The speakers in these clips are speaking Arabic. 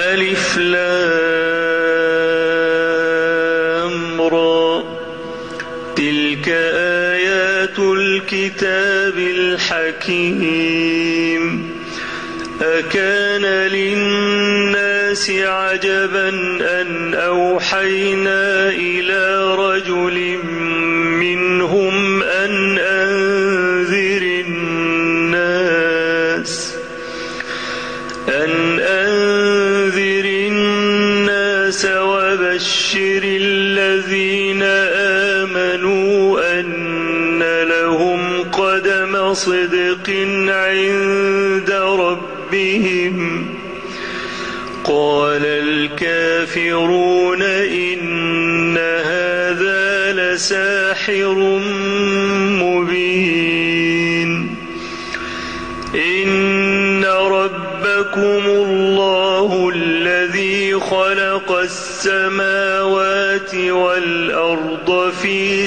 ألف لام را. تلك آيات الكتاب الحكيم. أكان للناس عجبا أن أوحينا إلى رجل منهم صدق عند ربهم. قال الكافرون إن هذا لساحر مبين. إن ربكم الله الذي خلق السماوات والأرض في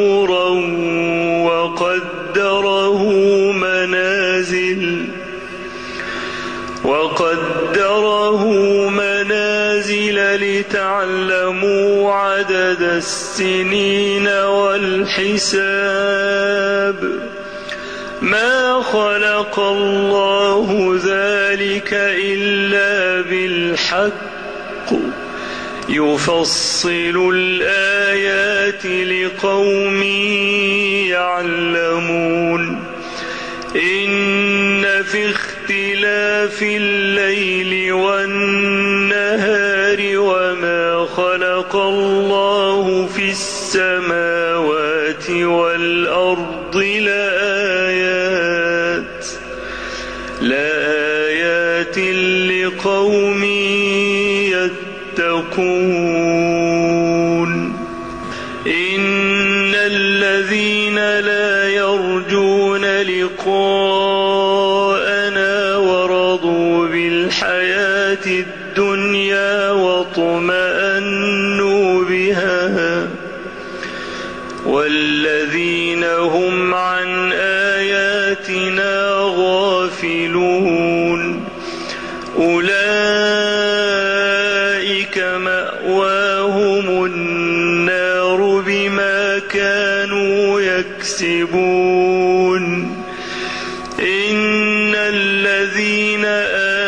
لتعلموا عدد السنين والحساب. ما خلق الله ذلك إلا بالحق. يفصل الآيات لقوم يعلمون. إن في اختلاف الليل في السماوات والأرض لآيات لآيات لقوم يتقون. إن الذين لا يرجون لقاءنا ورضوا بالحياة الدنيا واطمأنوا غافلون أولئك مأواهم النار بما كانوا يكسبون. إن الذين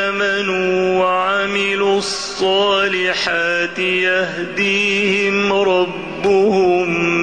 آمنوا وعملوا الصالحات يهديهم ربهم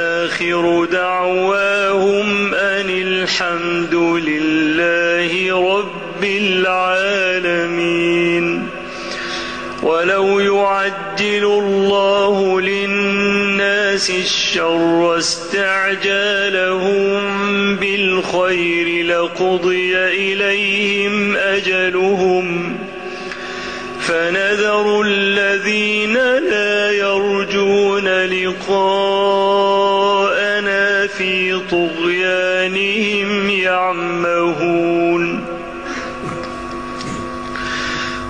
وآخر دعواهم أن الحمد لله رب العالمين. ولو يعجل الله للناس الشر استعجالهم بالخير لقضي إليهم أجلهم. فنذر الذين لا يرجون لقاءنا في طغيانهم يعمهون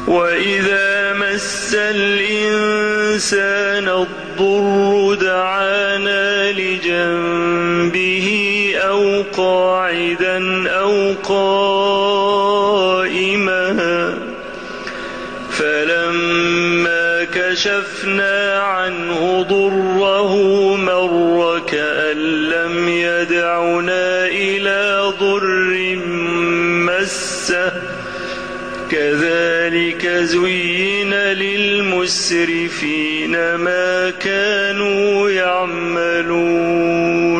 وإذا مس الإنسان الضر دعانا لجنبه أو قاعدا أو قائما فلما كشفنا عنه ضره مر يدعنا إلى ضر مسه. كذلك زين للمسرفين ما كانوا يعملون.